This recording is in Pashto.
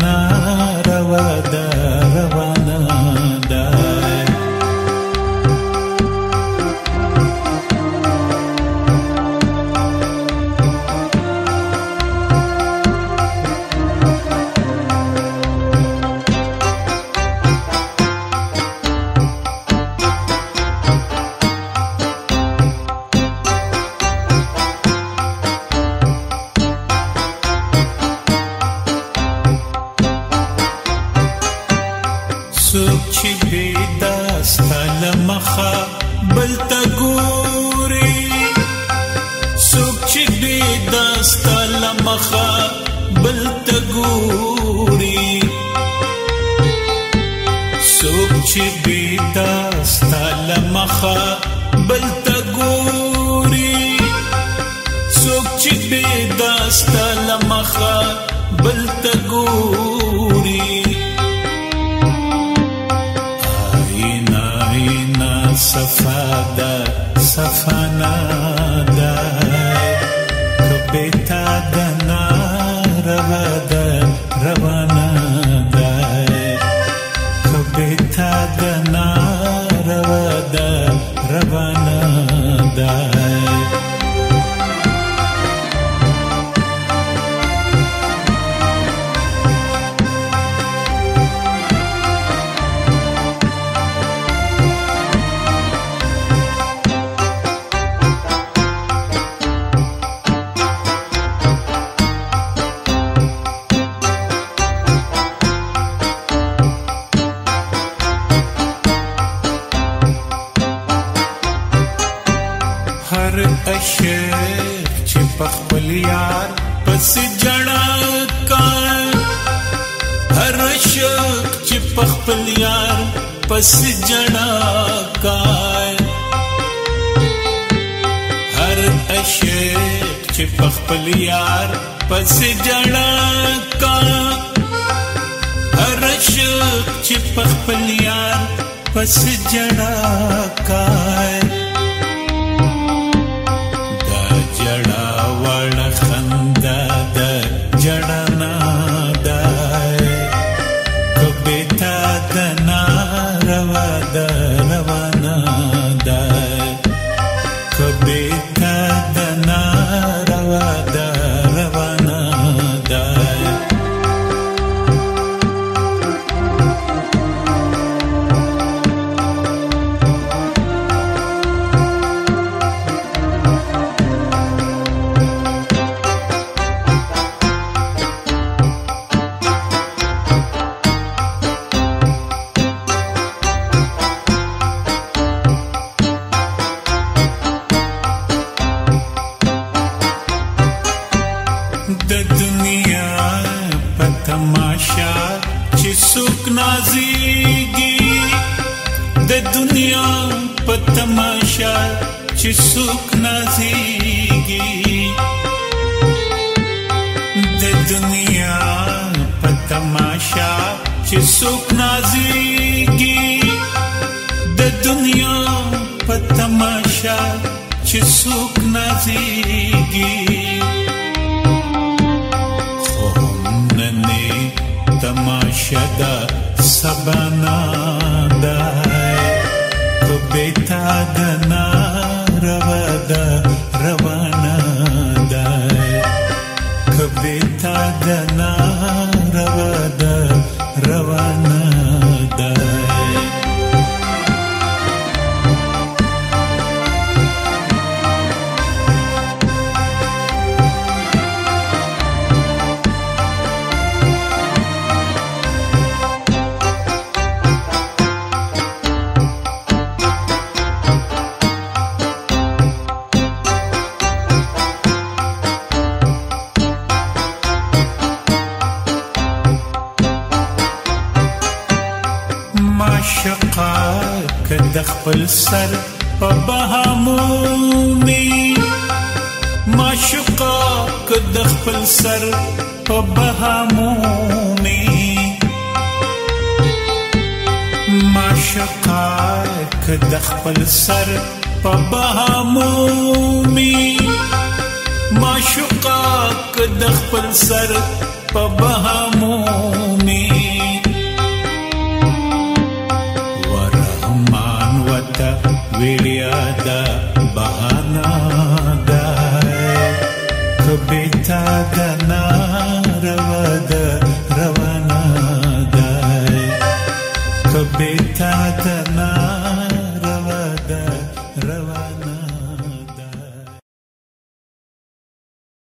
ना چې بیتا ستاله مخه بل ته ګوري څوک چې بیتا ستاله مخه بل ته ګوري څوک چې بیتا ستاله مخه بل ته ګوري څوک چې بیتا ستاله مخه بل ته ګوري safada safanada kabeta dana ravada ravanada kabeta dana هر اشک چې په خپل یار پس جړا کا هر اشک چې په خپل یار پس جړا کا هر اشک چې په خپل یار پس جړا کا هر اشک چې په خپل یار پس جړا کا سوک نازيږي د دنیا په تماشا چې سوک نازيږي د دنیا په تماشا چې سوک نازيږي د دنیا په تماشا چې سوک نازيږي shada sabananda kubeta dana د خپل سر په بهامومي معشوقه که د خپل سر په بهامومي معشوقه که د خپل سر په بهامومي معشوقه که د خپل سر په بهامومي விழி